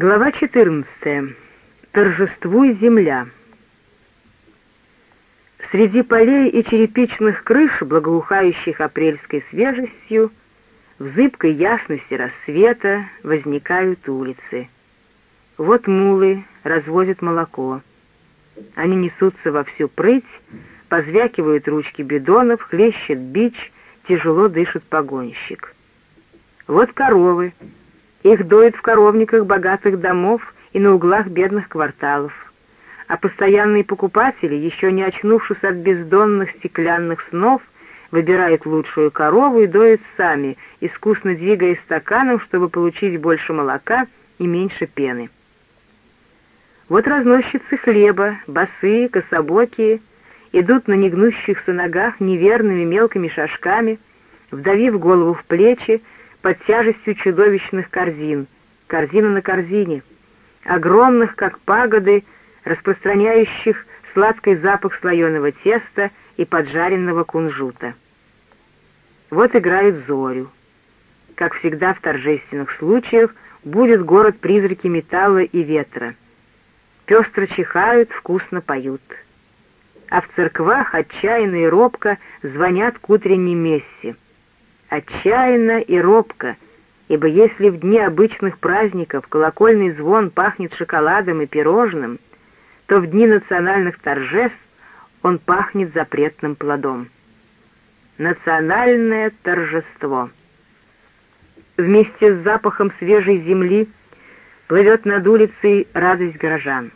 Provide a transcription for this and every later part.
Глава 14. Торжествуй земля. Среди полей и черепичных крыш, благоухающих апрельской свежестью, в зыбкой ясности рассвета возникают улицы. Вот мулы развозят молоко. Они несутся во всю прыть, позвякивают ручки бидонов, хлещет бич, тяжело дышит погонщик. Вот коровы. Их доят в коровниках богатых домов и на углах бедных кварталов. А постоянные покупатели, еще не очнувшись от бездонных стеклянных снов, выбирают лучшую корову и доят сами, искусно двигая стаканом, чтобы получить больше молока и меньше пены. Вот разносчицы хлеба, босые, кособокие, идут на негнущихся ногах неверными мелкими шажками, вдавив голову в плечи под тяжестью чудовищных корзин, корзина на корзине, огромных, как пагоды, распространяющих сладкий запах слоеного теста и поджаренного кунжута. Вот играют зорю. Как всегда в торжественных случаях будет город-призраки металла и ветра. Пестро чихают, вкусно поют а в церквах отчаянно и робко звонят к утренней мессе. Отчаянно и робко, ибо если в дни обычных праздников колокольный звон пахнет шоколадом и пирожным, то в дни национальных торжеств он пахнет запретным плодом. Национальное торжество. Вместе с запахом свежей земли плывет над улицей радость горожан.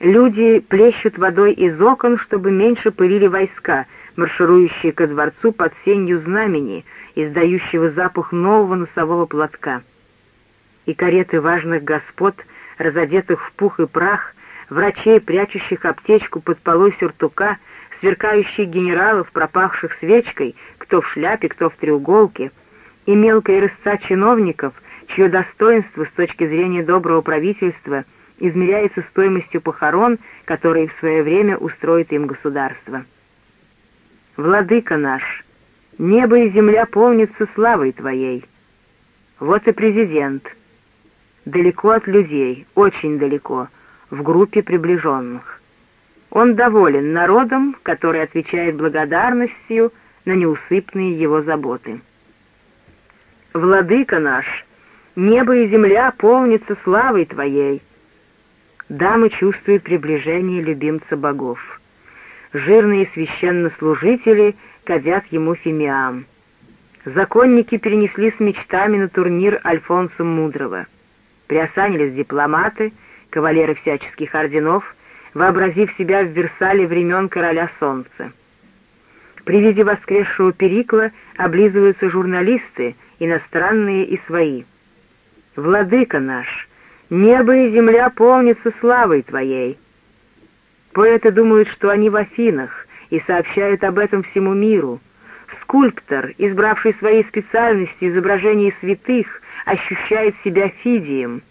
Люди плещут водой из окон, чтобы меньше пылили войска, марширующие ко дворцу под сенью знамени, издающего запах нового носового платка. И кареты важных господ, разодетых в пух и прах, врачей, прячущих аптечку под полой сюртука, сверкающих генералов, пропахших свечкой, кто в шляпе, кто в треуголке, и мелкая рысца чиновников, чье достоинство с точки зрения доброго правительства — измеряется стоимостью похорон, которые в свое время устроит им государство. Владыка наш, небо и земля полнятся славой Твоей. Вот и президент. Далеко от людей, очень далеко, в группе приближенных. Он доволен народом, который отвечает благодарностью на неусыпные его заботы. Владыка наш, небо и земля полнятся славой Твоей, дамы чувствуют приближение любимца богов. Жирные священнослужители кадят ему фимиам. Законники перенесли с мечтами на турнир Альфонса Мудрого. Приосанились дипломаты, кавалеры всяческих орденов, вообразив себя в Версале времен короля солнца. При виде воскресшего Перикла облизываются журналисты, иностранные и свои. «Владыка наш!» Небо и земля полнятся славой Твоей. Поэты думают, что они в Афинах, и сообщают об этом всему миру. Скульптор, избравший своей специальностью изображение святых, ощущает себя Фидием.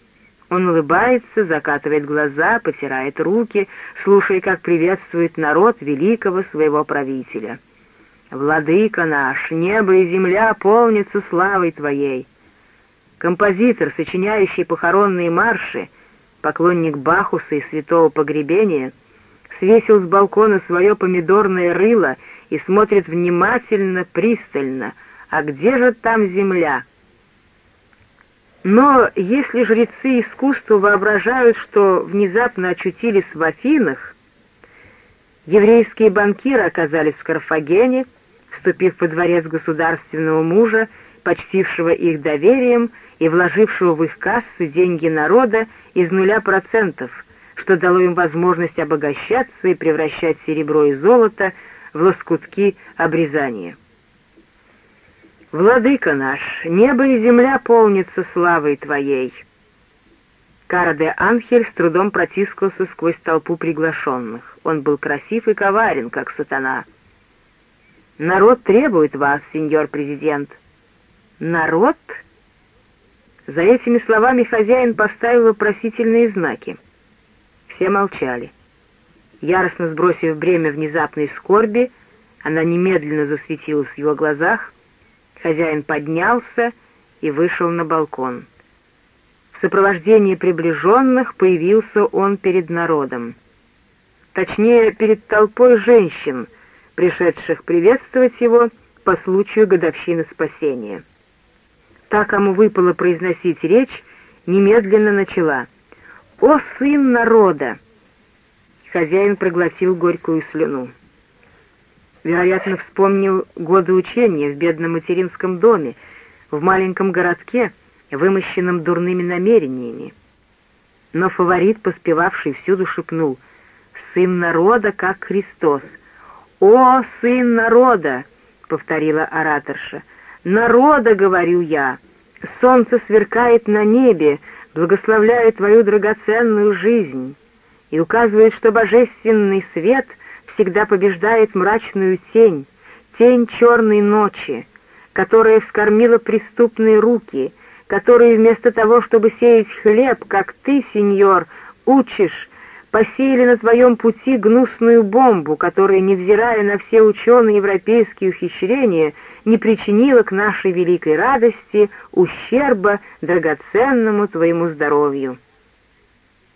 Он улыбается, закатывает глаза, потирает руки, слушая, как приветствует народ великого своего правителя. «Владыка наш, небо и земля полнятся славой Твоей!» Композитор, сочиняющий похоронные марши, поклонник Бахуса и святого погребения, свесил с балкона свое помидорное рыло и смотрит внимательно, пристально. А где же там земля? Но если жрецы искусства воображают, что внезапно очутились в Афинах, еврейские банкиры оказались в Карфагене, вступив во дворец государственного мужа, почтившего их доверием, и вложившего в их кассы деньги народа из нуля процентов, что дало им возможность обогащаться и превращать серебро и золото в лоскутки обрезания. «Владыка наш, небо и земля полнятся славой Твоей!» Кара де Анхель с трудом протискался сквозь толпу приглашенных. Он был красив и коварен, как сатана. «Народ требует вас, сеньор президент». «Народ?» За этими словами хозяин поставил вопросительные знаки. Все молчали. Яростно сбросив бремя внезапной скорби, она немедленно засветилась в его глазах, хозяин поднялся и вышел на балкон. В сопровождении приближенных появился он перед народом. Точнее, перед толпой женщин, пришедших приветствовать его по случаю годовщины спасения. Та, кому выпало произносить речь, немедленно начала. «О, сын народа!» Хозяин проглотил горькую слюну. Вероятно, вспомнил годы учения в бедном материнском доме, в маленьком городке, вымощенном дурными намерениями. Но фаворит, поспевавший всюду, шепнул «Сын народа, как Христос!» «О, сын народа!» — повторила ораторша. «Народа, говорю я! Солнце сверкает на небе, благословляя твою драгоценную жизнь, и указывает, что божественный свет всегда побеждает мрачную тень, тень черной ночи, которая вскормила преступные руки, которые вместо того, чтобы сеять хлеб, как ты, сеньор, учишь, посеяли на твоем пути гнусную бомбу, которая, невзирая на все ученые европейские ухищрения, не причинила к нашей великой радости ущерба драгоценному твоему здоровью.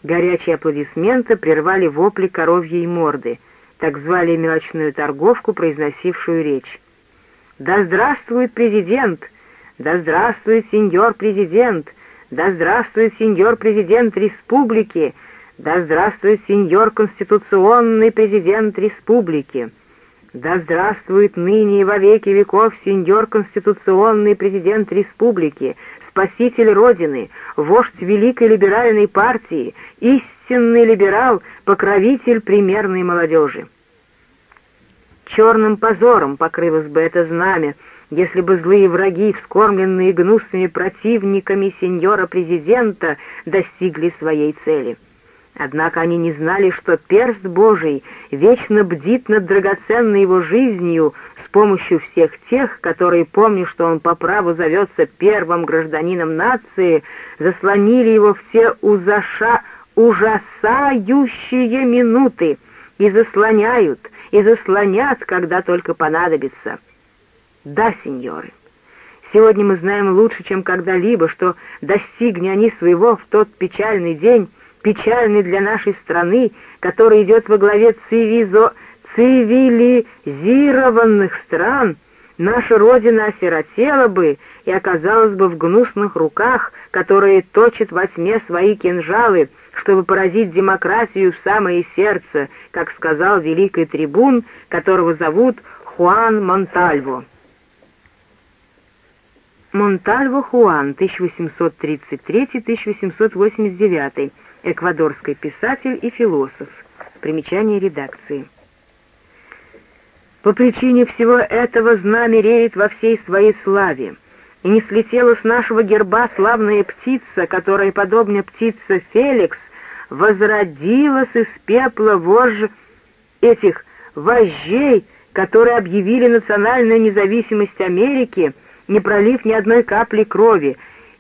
Горячие аплодисменты прервали вопли коровьей морды, так звали мелочную торговку, произносившую речь. «Да здравствует президент! Да здравствует сеньор президент! Да здравствует сеньор президент республики! Да здравствует сеньор конституционный президент республики! Да здравствует ныне и во веки веков сеньор конституционный президент республики, спаситель Родины, вождь великой либеральной партии, истинный либерал, покровитель примерной молодежи. Черным позором покрылось бы это знамя, если бы злые враги, вскормленные гнусными противниками сеньора-президента, достигли своей цели. Однако они не знали, что перст Божий вечно бдит над драгоценной его жизнью с помощью всех тех, которые, помня, что он по праву зовется первым гражданином нации, заслонили его все узаша... ужасающие минуты и заслоняют, и заслонят, когда только понадобится. Да, сеньоры, сегодня мы знаем лучше, чем когда-либо, что достигни они своего в тот печальный день, печальный для нашей страны, который идет во главе цивизо... цивилизированных стран, наша Родина осиротела бы и оказалась бы в гнусных руках, которые точат во тьме свои кинжалы, чтобы поразить демократию в самое сердце, как сказал великий трибун, которого зовут Хуан Монтальво. Монтальво Хуан, 1833-1889, эквадорский писатель и философ. Примечание редакции. По причине всего этого знамя реет во всей своей славе, и не слетела с нашего герба славная птица, которая, подобно птице Феликс, возродилась из пепла вожжь этих вожжей, которые объявили национальную независимость Америки, не пролив ни одной капли крови,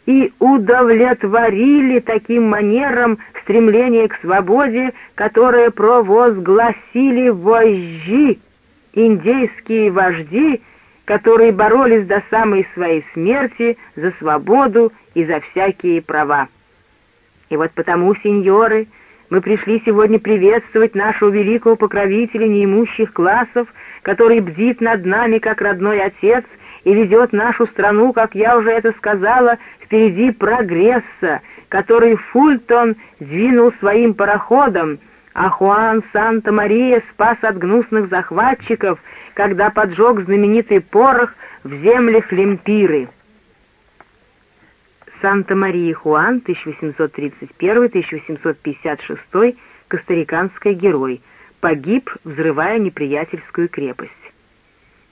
и удовлетворили таким манером стремление к свободе, которое провозгласили вожжи, индейские вожди, которые боролись до самой своей смерти за свободу и за всякие права. И вот потому, сеньоры, мы пришли сегодня приветствовать нашего великого покровителя неимущих классов, который бдит над нами, как родной отец, и ведет нашу страну, как я уже это сказала, впереди прогресса, который Фультон двинул своим пароходом, а Хуан Санта-Мария спас от гнусных захватчиков, когда поджег знаменитый порох в землях Лемпиры. Санта-Мария Хуан, 1831-1856, костариканский герой, погиб, взрывая неприятельскую крепость.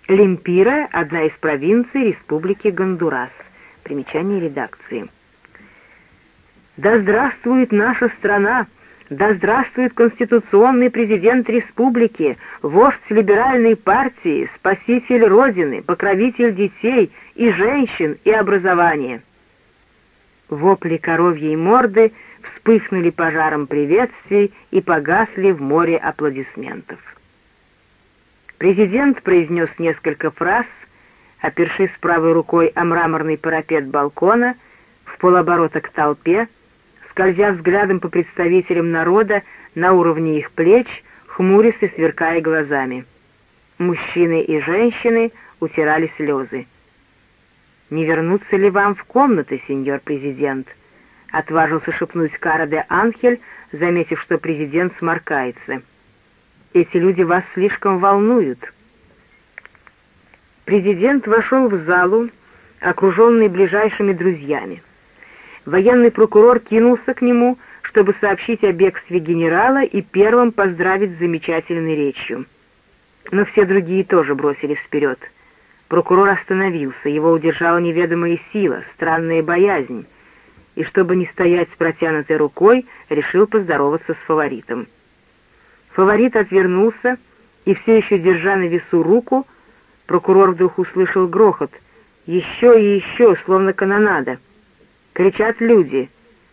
Лемпира — одна из провинций Республики Гондурас. Примечание редакции. «Да здравствует наша страна! Да здравствует конституционный президент республики, вождь либеральной партии, спаситель Родины, покровитель детей и женщин и образования!» Вопли коровьей морды вспыхнули пожаром приветствий и погасли в море аплодисментов. Президент произнес несколько фраз, опершись правой рукой о мраморный парапет балкона, в полоборота к толпе, скользя взглядом по представителям народа на уровне их плеч, хмурясь и сверкая глазами. Мужчины и женщины утирали слезы. «Не вернуться ли вам в комнаты, сеньор президент?» — отважился шепнуть Кара де Анхель, заметив, что президент сморкается. «Эти люди вас слишком волнуют». Президент вошел в залу, окруженный ближайшими друзьями. Военный прокурор кинулся к нему, чтобы сообщить о бегстве генерала и первым поздравить с замечательной речью. Но все другие тоже бросились вперед. Прокурор остановился, его удержала неведомая сила, странная боязнь, и чтобы не стоять с протянутой рукой, решил поздороваться с фаворитом. Фаворит отвернулся, и все еще, держа на весу руку, прокурор вдруг услышал грохот, еще и еще, словно канонада — Кричат люди.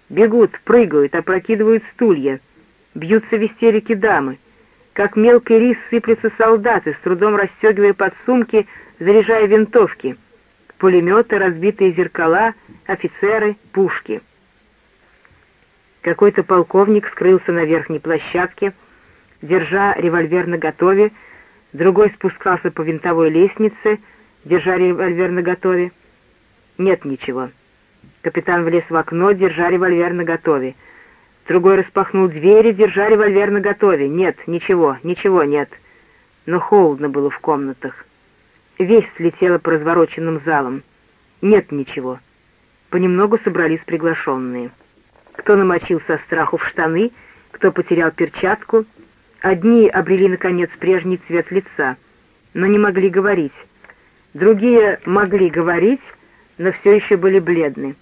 Бегут, прыгают, опрокидывают стулья. Бьются в истерике дамы. Как мелкий рис сыплются солдаты, с трудом расстегивая подсумки, заряжая винтовки. Пулеметы, разбитые зеркала, офицеры, пушки. Какой-то полковник скрылся на верхней площадке, держа револьвер наготове, другой спускался по винтовой лестнице, держа револьвер наготове. Нет ничего. Капитан влез в окно, держа револьвер наготове. Другой распахнул двери, держа револьвер наготове. Нет, ничего, ничего нет. Но холодно было в комнатах. Весь слетела по развороченным залам. Нет ничего. Понемногу собрались приглашенные. Кто намочился страху в штаны, кто потерял перчатку. Одни обрели, наконец, прежний цвет лица, но не могли говорить. Другие могли говорить, но все еще были бледны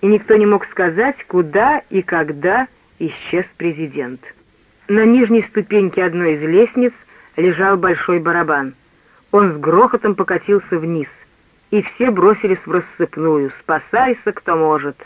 и никто не мог сказать, куда и когда исчез президент. На нижней ступеньке одной из лестниц лежал большой барабан. Он с грохотом покатился вниз, и все бросились в рассыпную «Спасайся, кто может!»